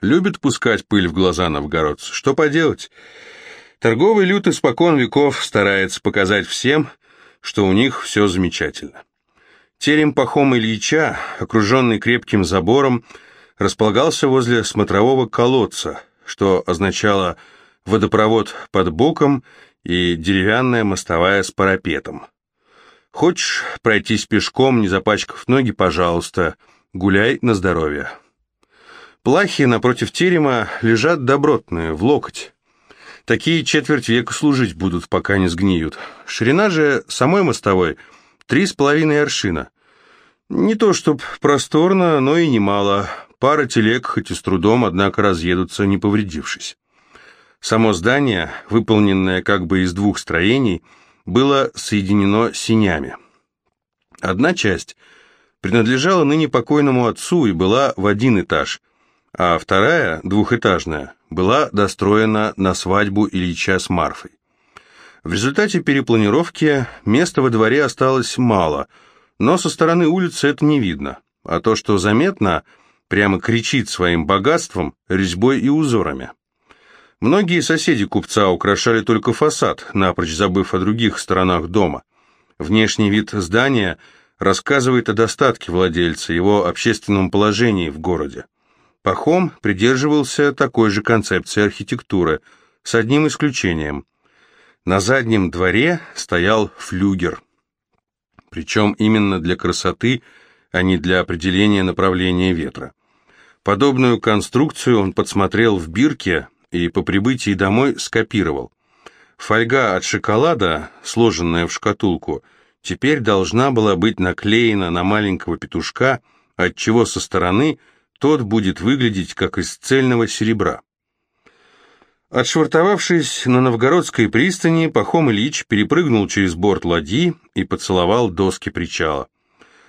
Любит пускать пыль в глаза новгородцу. Что поделать? Торговый люд испокон веков старается показать всем, что у них все замечательно. Терем Пахома Ильича, окруженный крепким забором, располагался возле смотрового колодца, что означало водопровод под боком и деревянная мостовая с парапетом. Хочешь пройтись пешком, не запачкав ноги, пожалуйста, гуляй на здоровье. Плахи напротив терема лежат добротные, в локоть. Такие четверть века служить будут, пока не сгниют. Ширина же самой мостовой три с половиной аршина. Не то чтоб просторно, но и немало. Пара телег, хоть и с трудом, однако разъедутся, не повредившись. Само здание, выполненное как бы из двух строений, было соединено синями. Одна часть принадлежала ныне покойному отцу и была в один этаж, а вторая, двухэтажная, была достроена на свадьбу Ильича с Марфой. В результате перепланировки места во дворе осталось мало, но со стороны улицы это не видно, а то, что заметно, прямо кричит своим богатством, резьбой и узорами. Многие соседи купца украшали только фасад, напрочь забыв о других сторонах дома. Внешний вид здания рассказывает о достатке владельца, его общественном положении в городе. Пахом придерживался такой же концепции архитектуры, с одним исключением. На заднем дворе стоял флюгер. Причем именно для красоты, а не для определения направления ветра. Подобную конструкцию он подсмотрел в бирке и по прибытии домой скопировал. Фольга от шоколада, сложенная в шкатулку, теперь должна была быть наклеена на маленького петушка, отчего со стороны тот будет выглядеть как из цельного серебра. Отшвартовавшись на новгородской пристани, Пахом Ильич перепрыгнул через борт ладьи и поцеловал доски причала.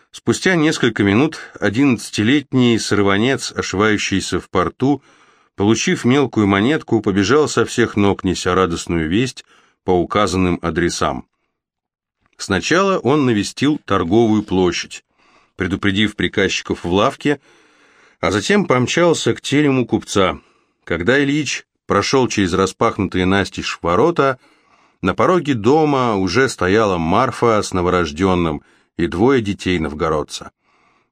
Спустя несколько минут одиннадцатилетний сорванец, ошивающийся в порту, Получив мелкую монетку, побежал со всех ног, неся радостную весть по указанным адресам. Сначала он навестил торговую площадь, предупредив приказчиков в лавке, а затем помчался к терему купца. Когда Ильич прошел через распахнутые настежь ворота, на пороге дома уже стояла Марфа с новорожденным и двое детей новгородца.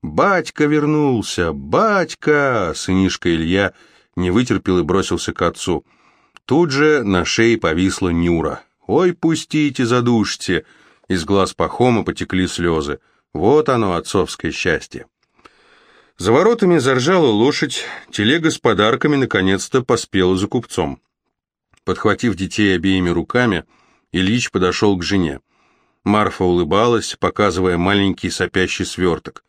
«Батька вернулся! Батька!» Сынишка Илья не вытерпел и бросился к отцу. Тут же на шее повисла Нюра. «Ой, пустите, задушьте!» Из глаз Пахома потекли слезы. Вот оно, отцовское счастье. За воротами заржала лошадь, телега с подарками наконец-то поспела за купцом. Подхватив детей обеими руками, Ильич подошел к жене. Марфа улыбалась, показывая маленький сопящий сверток.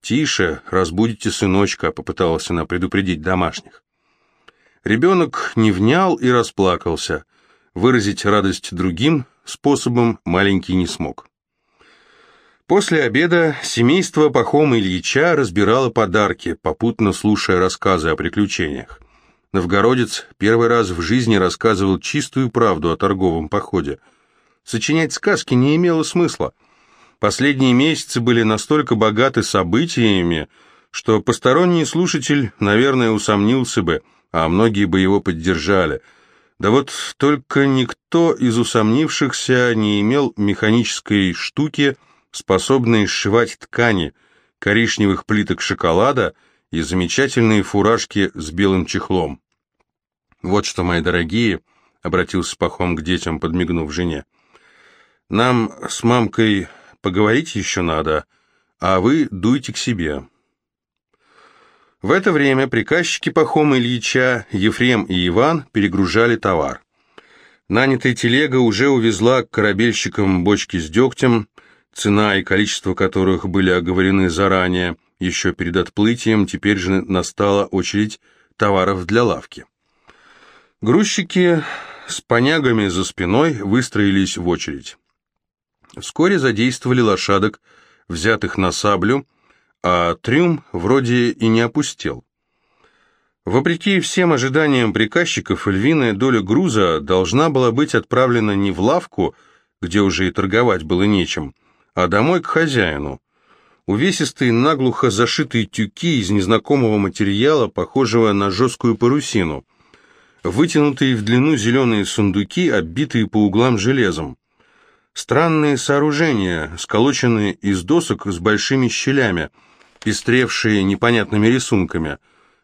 «Тише, разбудите сыночка», — попыталась она предупредить домашних. Ребенок не внял и расплакался. Выразить радость другим способом маленький не смог. После обеда семейство Пахома Ильича разбирало подарки, попутно слушая рассказы о приключениях. Новгородец первый раз в жизни рассказывал чистую правду о торговом походе. Сочинять сказки не имело смысла. Последние месяцы были настолько богаты событиями, что посторонний слушатель, наверное, усомнился бы – а многие бы его поддержали. Да вот только никто из усомнившихся не имел механической штуки, способной сшивать ткани, коричневых плиток шоколада и замечательные фуражки с белым чехлом. «Вот что, мои дорогие», — обратился Пахом к детям, подмигнув жене, — «нам с мамкой поговорить еще надо, а вы дуйте к себе». В это время приказчики Пахома Ильича, Ефрем и Иван перегружали товар. Нанятая телега уже увезла к корабельщикам бочки с дегтем, цена и количество которых были оговорены заранее, еще перед отплытием, теперь же настала очередь товаров для лавки. Грузчики с понягами за спиной выстроились в очередь. Вскоре задействовали лошадок, взятых на саблю, а трюм вроде и не опустел. Вопреки всем ожиданиям приказчиков, львиная доля груза должна была быть отправлена не в лавку, где уже и торговать было нечем, а домой к хозяину. увесистые наглухо зашитые тюки из незнакомого материала, похожего на жесткую парусину, вытянутые в длину зеленые сундуки, оббитые по углам железом. Странные сооружения, сколоченные из досок с большими щелями, пестревшие непонятными рисунками.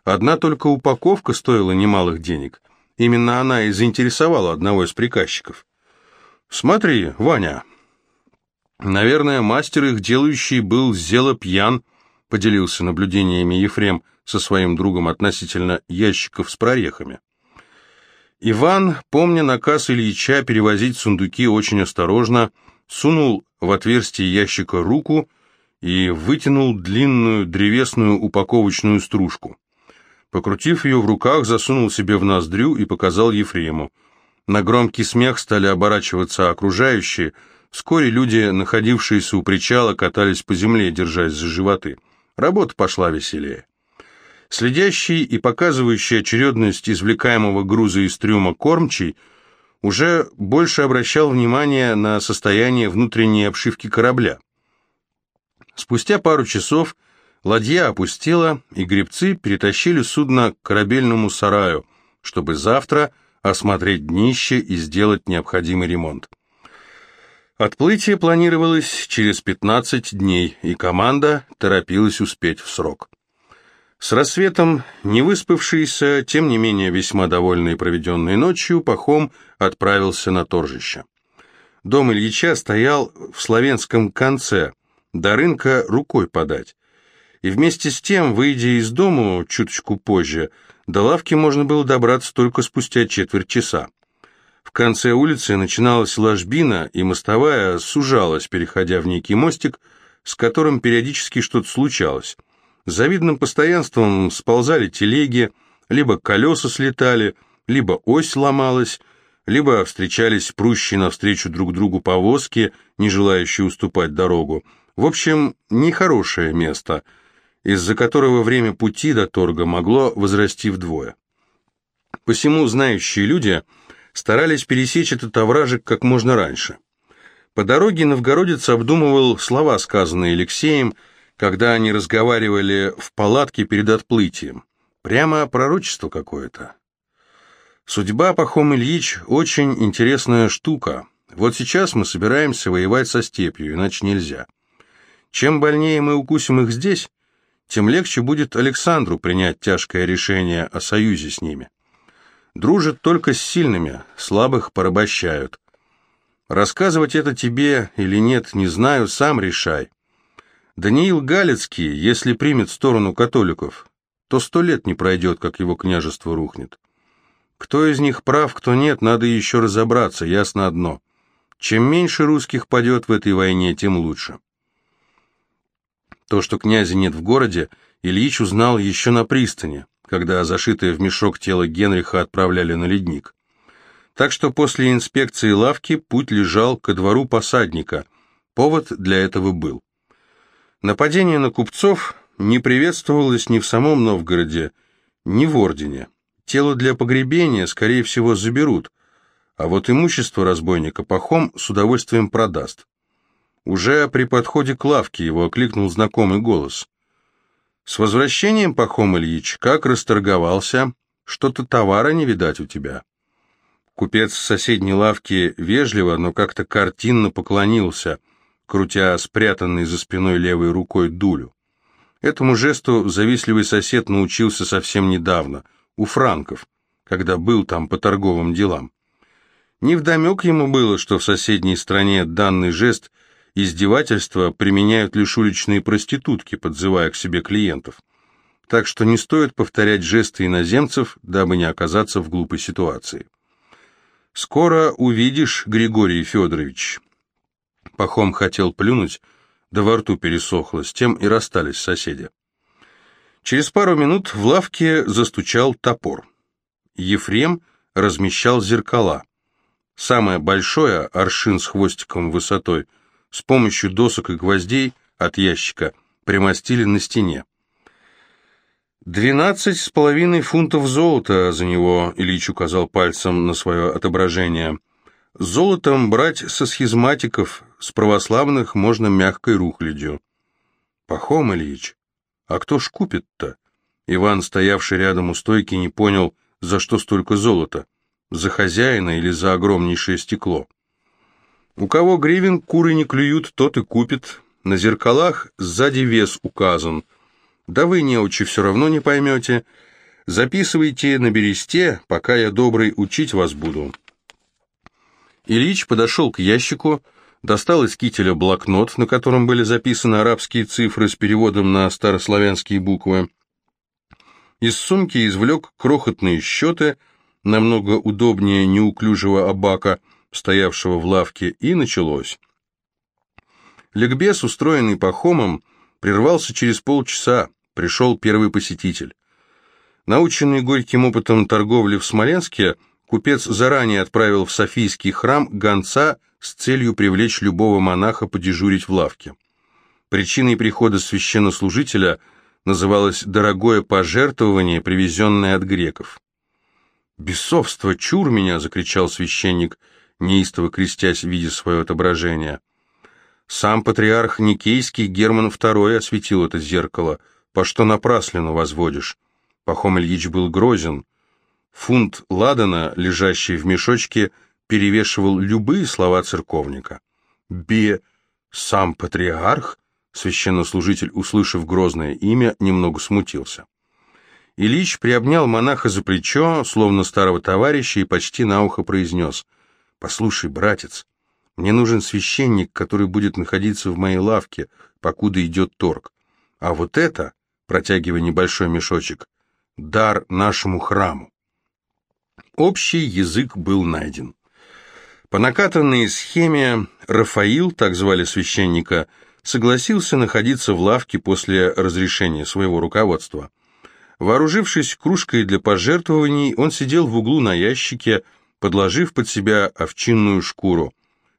Одна только упаковка стоила немалых денег. Именно она и заинтересовала одного из приказчиков. «Смотри, Ваня, Наверное, мастер их делающий был зело пьян, поделился наблюдениями Ефрем со своим другом относительно ящиков с прорехами. Иван, помня наказ Ильича перевозить сундуки очень осторожно, сунул в отверстие ящика руку и вытянул длинную древесную упаковочную стружку. Покрутив ее в руках, засунул себе в ноздрю и показал Ефрему. На громкий смех стали оборачиваться окружающие – Вскоре люди, находившиеся у причала, катались по земле, держась за животы. Работа пошла веселее. Следящий и показывающий очередность извлекаемого груза из трюма кормчий уже больше обращал внимание на состояние внутренней обшивки корабля. Спустя пару часов ладья опустела, и гребцы перетащили судно к корабельному сараю, чтобы завтра осмотреть днище и сделать необходимый ремонт. Отплытие планировалось через 15 дней, и команда торопилась успеть в срок. С рассветом, не выспавшийся, тем не менее весьма довольный проведенной ночью, Пахом отправился на торжище. Дом Ильича стоял в славянском конце, до рынка рукой подать. И вместе с тем, выйдя из дому чуточку позже, до лавки можно было добраться только спустя четверть часа. В конце улицы начиналась ложбина, и мостовая сужалась, переходя в некий мостик, с которым периодически что-то случалось. Завидным постоянством сползали телеги, либо колеса слетали, либо ось ломалась, либо встречались прущие навстречу друг другу повозки, не желающие уступать дорогу. В общем, нехорошее место, из-за которого время пути до торга могло возрасти вдвое. Посему знающие люди – старались пересечь этот овражек как можно раньше. По дороге новгородец обдумывал слова, сказанные Алексеем, когда они разговаривали в палатке перед отплытием. Прямо пророчество какое-то. Судьба, Пахом Ильич, очень интересная штука. Вот сейчас мы собираемся воевать со степью, иначе нельзя. Чем больнее мы укусим их здесь, тем легче будет Александру принять тяжкое решение о союзе с ними. Дружат только с сильными, слабых порабощают. Рассказывать это тебе или нет, не знаю, сам решай. Даниил Галицкий, если примет сторону католиков, то сто лет не пройдет, как его княжество рухнет. Кто из них прав, кто нет, надо еще разобраться, ясно одно. Чем меньше русских падет в этой войне, тем лучше. То, что князя нет в городе, Ильич узнал еще на пристани когда зашитое в мешок тело Генриха отправляли на ледник. Так что после инспекции лавки путь лежал ко двору посадника. Повод для этого был. Нападение на купцов не приветствовалось ни в самом Новгороде, ни в Ордене. Тело для погребения, скорее всего, заберут, а вот имущество разбойника Пахом с удовольствием продаст. Уже при подходе к лавке его окликнул знакомый голос. «С возвращением, Пахом Ильич, как расторговался? Что-то товара не видать у тебя». Купец с соседней лавки вежливо, но как-то картинно поклонился, крутя спрятанной за спиной левой рукой дулю. Этому жесту завистливый сосед научился совсем недавно, у франков, когда был там по торговым делам. Невдомек ему было, что в соседней стране данный жест – Издевательства применяют лишь уличные проститутки, подзывая к себе клиентов. Так что не стоит повторять жесты иноземцев, дабы не оказаться в глупой ситуации. «Скоро увидишь, Григорий Федорович». Пахом хотел плюнуть, да во рту пересохло, с тем и расстались соседи. Через пару минут в лавке застучал топор. Ефрем размещал зеркала. Самое большое, аршин с хвостиком высотой – с помощью досок и гвоздей от ящика примостили на стене. «Двенадцать с половиной фунтов золота за него», — Ильич указал пальцем на свое отображение. «Золотом брать со схизматиков, с православных можно мягкой рухлядью». Пахом Ильич, а кто ж купит-то? Иван, стоявший рядом у стойки, не понял, за что столько золота, за хозяина или за огромнейшее стекло. У кого гривен куры не клюют, тот и купит. На зеркалах сзади вес указан. Да вы, неучи, все равно не поймете. Записывайте на бересте, пока я добрый учить вас буду. Ильич подошел к ящику, достал из кителя блокнот, на котором были записаны арабские цифры с переводом на старославянские буквы. Из сумки извлек крохотные счеты, намного удобнее неуклюжего абака, стоявшего в лавке, и началось. Ликбез, устроенный Пахомом, прервался через полчаса, пришел первый посетитель. Наученный горьким опытом торговли в Смоленске, купец заранее отправил в Софийский храм гонца с целью привлечь любого монаха подежурить в лавке. Причиной прихода священнослужителя называлось «дорогое пожертвование, привезенное от греков». «Бесовство, чур меня!» — закричал священник, неистово крестясь, видя свое отображение. Сам патриарх Никейский Герман II осветил это зеркало. «По что напраслину возводишь?» Пахом Ильич был грозен. Фунт ладана, лежащий в мешочке, перевешивал любые слова церковника. «Бе... сам патриарх?» Священнослужитель, услышав грозное имя, немного смутился. Ильич приобнял монаха за плечо, словно старого товарища, и почти на ухо произнес. «Послушай, братец, мне нужен священник, который будет находиться в моей лавке, покуда идет торг. А вот это, протягивая небольшой мешочек, дар нашему храму. Общий язык был найден. По накатанной схеме Рафаил, так звали священника, согласился находиться в лавке после разрешения своего руководства. Вооружившись кружкой для пожертвований, он сидел в углу на ящике, подложив под себя овчинную шкуру.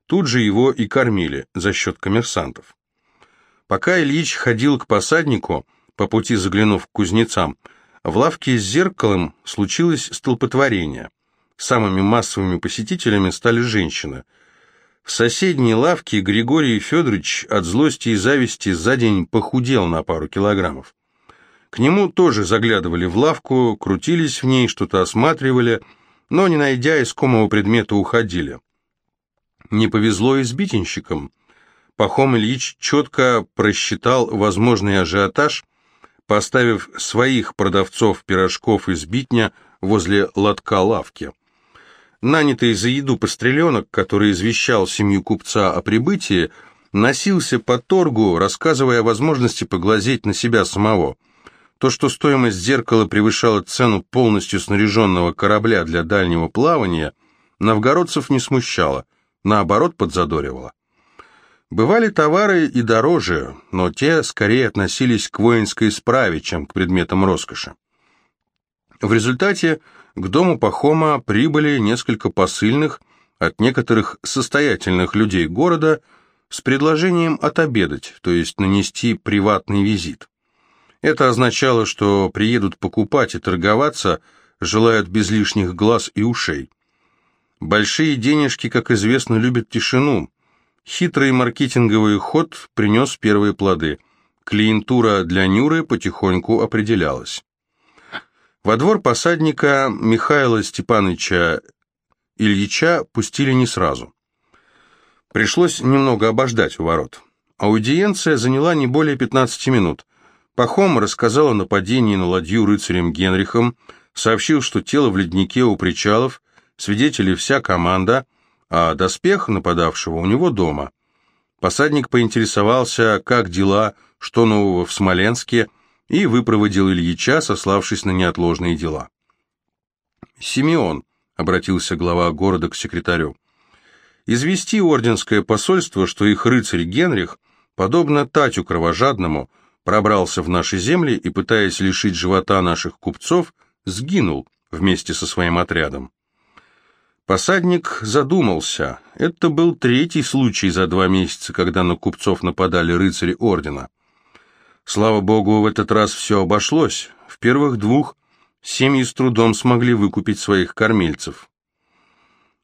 Тут же его и кормили за счет коммерсантов. Пока Ильич ходил к посаднику, по пути заглянув к кузнецам, в лавке с зеркалом случилось столпотворение. Самыми массовыми посетителями стали женщины. В соседней лавке Григорий Федорович от злости и зависти за день похудел на пару килограммов. К нему тоже заглядывали в лавку, крутились в ней, что-то осматривали, но, не найдя искомого предмета, уходили. Не повезло и с битенщиком. Пахом Ильич четко просчитал возможный ажиотаж – поставив своих продавцов пирожков из битня возле лотка лавки. Нанятый за еду постреленок, который извещал семью купца о прибытии, носился по торгу, рассказывая о возможности поглазеть на себя самого. То, что стоимость зеркала превышала цену полностью снаряженного корабля для дальнего плавания, новгородцев не смущало, наоборот подзадоривало. Бывали товары и дороже, но те скорее относились к воинской справе, чем к предметам роскоши. В результате к дому Пахома прибыли несколько посыльных от некоторых состоятельных людей города с предложением отобедать, то есть нанести приватный визит. Это означало, что приедут покупать и торговаться, желают без лишних глаз и ушей. Большие денежки, как известно, любят тишину, Хитрый маркетинговый ход принес первые плоды. Клиентура для Нюры потихоньку определялась. Во двор посадника Михаила Степановича Ильича пустили не сразу. Пришлось немного обождать у ворот. Аудиенция заняла не более 15 минут. Пахом рассказал о нападении на ладью рыцарем Генрихом, сообщил, что тело в леднике у причалов, свидетели вся команда, а доспех нападавшего у него дома. Посадник поинтересовался, как дела, что нового в Смоленске, и выпроводил Ильича, сославшись на неотложные дела. «Симеон», — обратился глава города к секретарю, — «извести орденское посольство, что их рыцарь Генрих, подобно Татю кровожадному, пробрался в наши земли и, пытаясь лишить живота наших купцов, сгинул вместе со своим отрядом. Посадник задумался. Это был третий случай за два месяца, когда на купцов нападали рыцари ордена. Слава богу, в этот раз все обошлось. В первых двух семьи с трудом смогли выкупить своих кормильцев.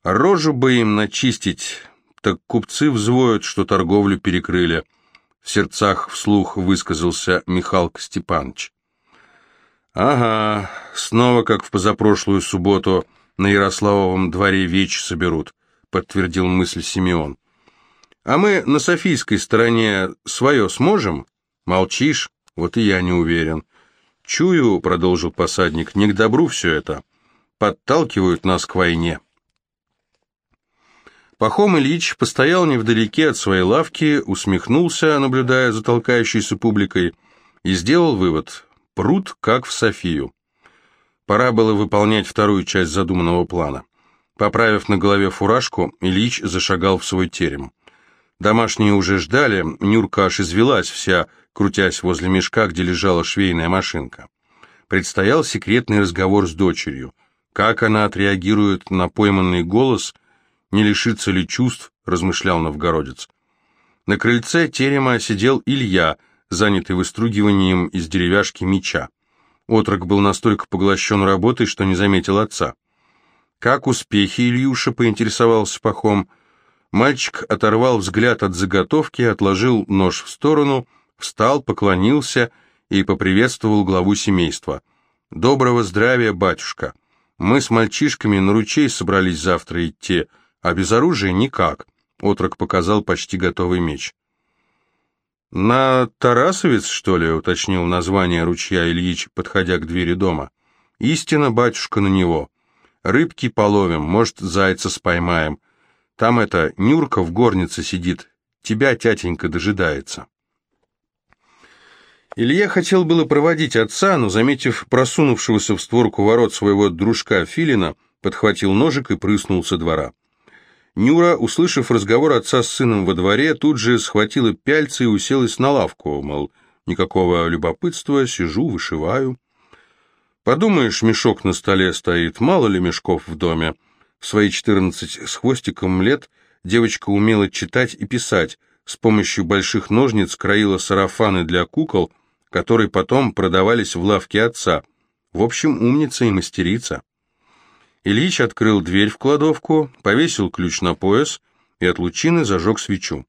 Рожу бы им начистить, так купцы взвоют, что торговлю перекрыли. В сердцах вслух высказался Михалк Степанович. «Ага, снова, как в позапрошлую субботу, на Ярославовом дворе веч соберут», подтвердил мысль Симеон. «А мы на Софийской стороне свое сможем?» «Молчишь? Вот и я не уверен». «Чую», — продолжил посадник, — «не к добру все это. Подталкивают нас к войне». Пахом Ильич постоял невдалеке от своей лавки, усмехнулся, наблюдая за толкающейся публикой, и сделал вывод – пруд как в Софию. Пора было выполнять вторую часть задуманного плана. Поправив на голове фуражку, Ильич зашагал в свой терем. Домашние уже ждали, Нюрка аж извелась вся, крутясь возле мешка, где лежала швейная машинка. Предстоял секретный разговор с дочерью. Как она отреагирует на пойманный голос – не лишится ли чувств, размышлял новгородец. На крыльце терема сидел Илья, занятый выстругиванием из деревяшки меча. Отрок был настолько поглощен работой, что не заметил отца. «Как успехи, Ильюша?» — поинтересовался Пахом. Мальчик оторвал взгляд от заготовки, отложил нож в сторону, встал, поклонился и поприветствовал главу семейства. «Доброго здравия, батюшка! Мы с мальчишками на ручей собрались завтра идти, а без оружия никак. Отрок показал почти готовый меч. «На Тарасовец, что ли?» — уточнил название ручья Ильич, подходя к двери дома. «Истина, батюшка, на него. Рыбки половим, может, зайца споймаем. Там это, Нюрка в горнице сидит, тебя, тятенька, дожидается». Илья хотел было проводить отца, но, заметив просунувшегося в створку ворот своего дружка Филина, подхватил ножик и прыснул со двора. Нюра, услышав разговор отца с сыном во дворе, тут же схватила пяльцы и уселась на лавку, мол, никакого любопытства, сижу, вышиваю. Подумаешь, мешок на столе стоит, мало ли мешков в доме. В свои четырнадцать с хвостиком лет девочка умела читать и писать, с помощью больших ножниц краила сарафаны для кукол, которые потом продавались в лавке отца. В общем, умница и мастерица. Ильич открыл дверь в кладовку, повесил ключ на пояс и от лучины зажег свечу.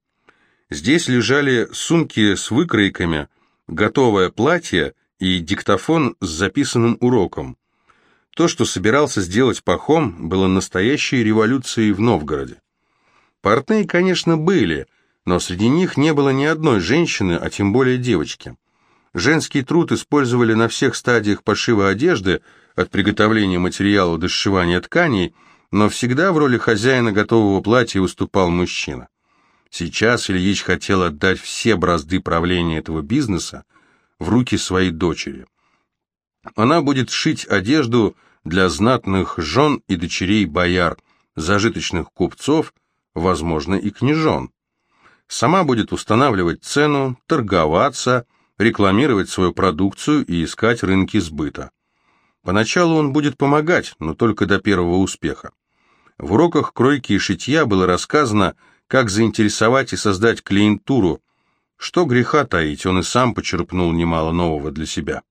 Здесь лежали сумки с выкройками, готовое платье и диктофон с записанным уроком. То, что собирался сделать Пахом, было настоящей революцией в Новгороде. Портные, конечно, были, но среди них не было ни одной женщины, а тем более девочки. Женский труд использовали на всех стадиях пошива одежды – от приготовления материала до сшивания тканей, но всегда в роли хозяина готового платья выступал мужчина. Сейчас Ильич хотел отдать все бразды правления этого бизнеса в руки своей дочери. Она будет шить одежду для знатных жен и дочерей бояр, зажиточных купцов, возможно, и княжон. Сама будет устанавливать цену, торговаться, рекламировать свою продукцию и искать рынки сбыта. Поначалу он будет помогать, но только до первого успеха. В уроках кройки и шитья было рассказано, как заинтересовать и создать клиентуру. Что греха таить, он и сам почерпнул немало нового для себя.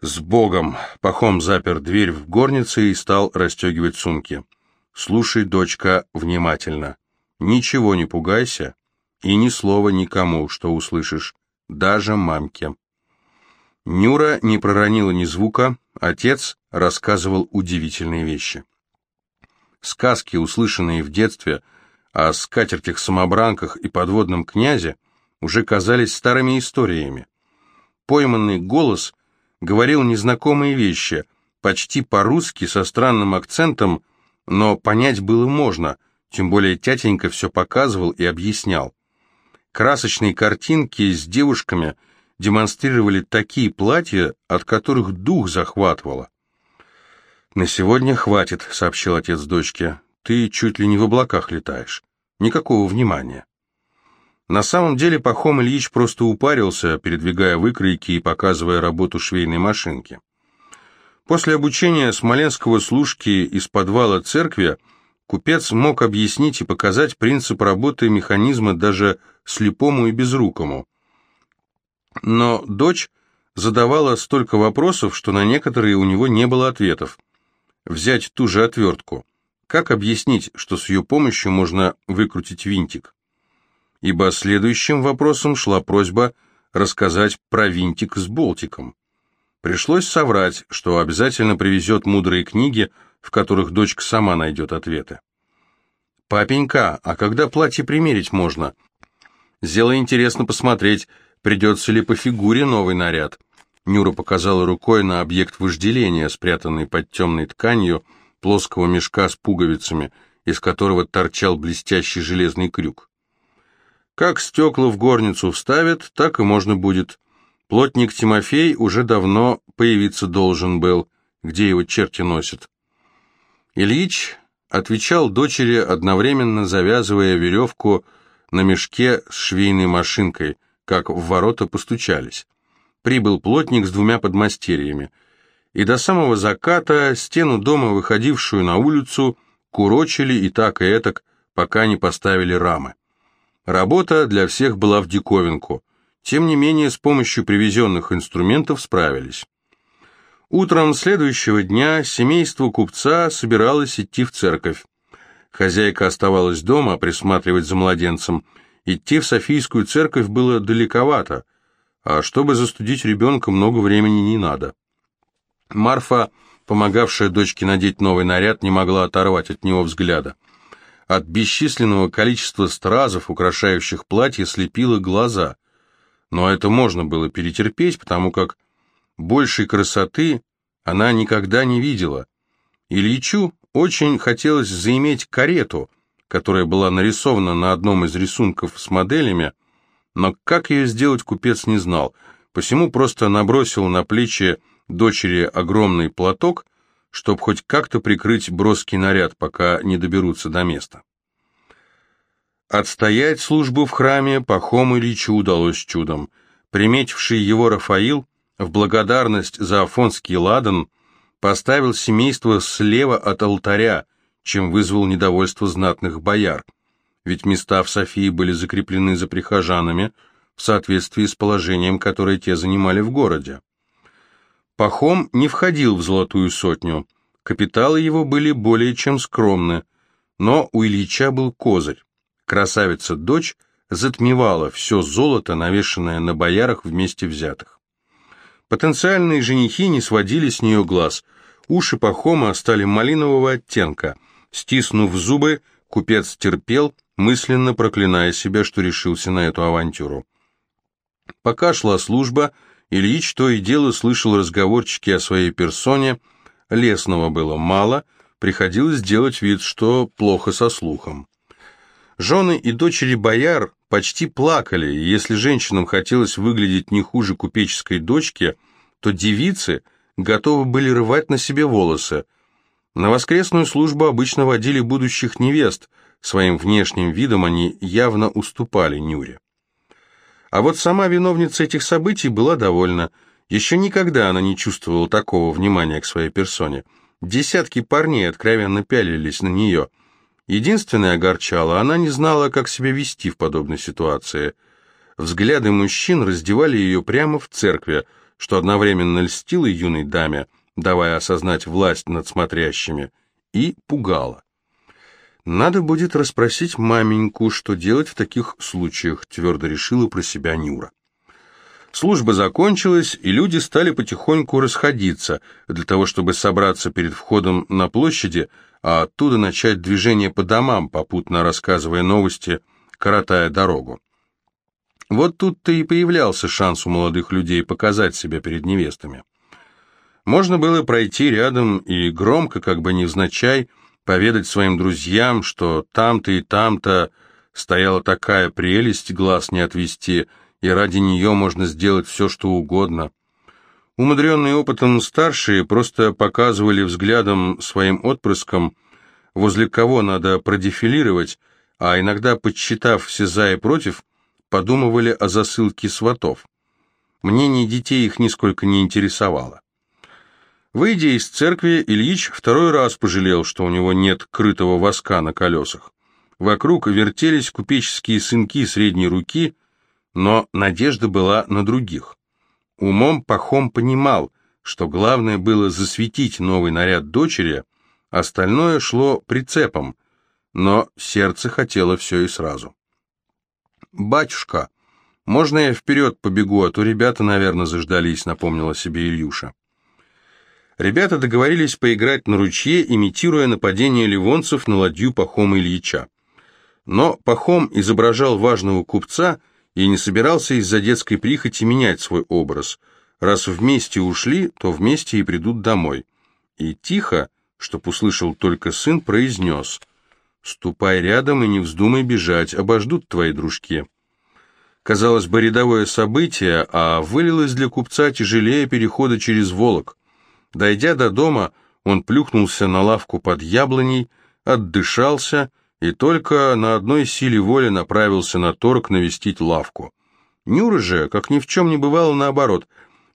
С Богом! Пахом запер дверь в горнице и стал расстегивать сумки. «Слушай, дочка, внимательно. Ничего не пугайся и ни слова никому, что услышишь, даже мамке». Нюра не проронила ни звука, отец рассказывал удивительные вещи. Сказки, услышанные в детстве о скатертях-самобранках и подводном князе, уже казались старыми историями. Пойманный голос говорил незнакомые вещи, почти по-русски, со странным акцентом, но понять было можно, тем более тятенька все показывал и объяснял. Красочные картинки с девушками – демонстрировали такие платья, от которых дух захватывало. «На сегодня хватит», — сообщил отец дочке. «Ты чуть ли не в облаках летаешь. Никакого внимания». На самом деле Пахом Ильич просто упарился, передвигая выкройки и показывая работу швейной машинки. После обучения смоленского служки из подвала церкви купец мог объяснить и показать принцип работы механизма даже слепому и безрукому. Но дочь задавала столько вопросов, что на некоторые у него не было ответов. Взять ту же отвертку. Как объяснить, что с ее помощью можно выкрутить винтик? ибо следующим вопросом шла просьба рассказать про винтик с болтиком. Пришлось соврать, что обязательно привезет мудрые книги, в которых дочка сама найдет ответы. «Папенька, а когда платье примерить можно?» «Зело интересно посмотреть, придется ли по фигуре новый наряд». Нюра показала рукой на объект вожделения, спрятанный под темной тканью плоского мешка с пуговицами, из которого торчал блестящий железный крюк. Как стекла в горницу вставят, так и можно будет. Плотник Тимофей уже давно появиться должен был, где его черти носят. Ильич отвечал дочери, одновременно завязывая веревку на мешке с швейной машинкой, как в ворота постучались. Прибыл плотник с двумя подмастерьями. И до самого заката стену дома, выходившую на улицу, курочили и так и этак, пока не поставили рамы. Работа для всех была в диковинку. Тем не менее, с помощью привезенных инструментов справились. Утром следующего дня семейство купца собиралось идти в церковь. Хозяйка оставалась дома присматривать за младенцем. Идти в Софийскую церковь было далековато, а чтобы застудить ребенка, много времени не надо. Марфа, помогавшая дочке надеть новый наряд, не могла оторвать от него взгляда. От бесчисленного количества стразов, украшающих платье, слепило глаза но это можно было перетерпеть, потому как большей красоты она никогда не видела. Ильичу очень хотелось заиметь карету, которая была нарисована на одном из рисунков с моделями, но как ее сделать купец не знал, посему просто набросил на плечи дочери огромный платок, чтобы хоть как-то прикрыть броский наряд, пока не доберутся до места. Отстоять службу в храме Пахому Ильичу удалось чудом. Приметивший его Рафаил, в благодарность за афонский ладан, поставил семейство слева от алтаря, чем вызвал недовольство знатных бояр, ведь места в Софии были закреплены за прихожанами в соответствии с положением, которое те занимали в городе. Пахом не входил в золотую сотню, капиталы его были более чем скромны, но у Ильича был козырь. Красавица-дочь затмевала все золото, навешанное на боярах вместе взятых. Потенциальные женихи не сводили с нее глаз. Уши Пахома стали малинового оттенка. Стиснув зубы, купец терпел, мысленно проклиная себя, что решился на эту авантюру. Пока шла служба, Ильич то и дело слышал разговорчики о своей персоне, лесного было мало, приходилось делать вид, что плохо со слухом. Жены и дочери бояр почти плакали, и если женщинам хотелось выглядеть не хуже купеческой дочки, то девицы готовы были рвать на себе волосы. На воскресную службу обычно водили будущих невест, своим внешним видом они явно уступали Нюре. А вот сама виновница этих событий была довольна. Еще никогда она не чувствовала такого внимания к своей персоне. Десятки парней откровенно пялились на нее – Единственное огорчало, она не знала, как себя вести в подобной ситуации. Взгляды мужчин раздевали ее прямо в церкви, что одновременно льстило юной даме, давая осознать власть над смотрящими, и пугало. «Надо будет расспросить маменьку, что делать в таких случаях», твердо решила про себя Нюра. Служба закончилась, и люди стали потихоньку расходиться, для того, чтобы собраться перед входом на площади, а оттуда начать движение по домам, попутно рассказывая новости, коротая дорогу. Вот тут-то и появлялся шанс у молодых людей показать себя перед невестами. Можно было пройти рядом и громко, как бы невзначай, поведать своим друзьям, что там-то и там-то стояла такая прелесть, глаз не отвести, и ради нее можно сделать все, что угодно. Умудренные опытом старшие просто показывали взглядом своим отпрыскам, возле кого надо продефилировать, а иногда, подсчитав все за и против, подумывали о засылке сватов. Мнение детей их нисколько не интересовало. Выйдя из церкви, Ильич второй раз пожалел, что у него нет крытого воска на колесах. Вокруг вертелись купеческие сынки средней руки, но надежда была на других. Умом Пахом понимал, что главное было засветить новый наряд дочери, остальное шло прицепом, но сердце хотело все и сразу. «Батюшка, можно я вперед побегу, а то ребята, наверное, заждались», — напомнила себе Ильюша. Ребята договорились поиграть на ручье, имитируя нападение ливонцев на ладью Пахома Ильича. Но Пахом изображал важного купца и не собирался из-за детской прихоти менять свой образ. Раз вместе ушли, то вместе и придут домой. И тихо, чтоб услышал только сын, произнес «Ступай рядом и не вздумай бежать, обождут твои дружки». Казалось бы, рядовое событие, а вылилось для купца тяжелее перехода через Волок. Дойдя до дома, он плюхнулся на лавку под яблоней, отдышался и только на одной силе воли направился на торг навестить лавку. Нюра же, как ни в чем не бывало, наоборот,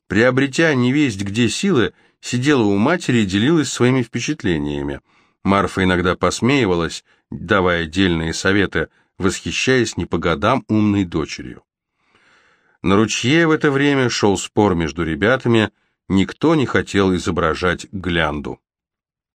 приобретя невесть где силы, сидела у матери и делилась своими впечатлениями. Марфа иногда посмеивалась, давая дельные советы, восхищаясь не по годам умной дочерью. На ручье в это время шел спор между ребятами – Никто не хотел изображать глянду.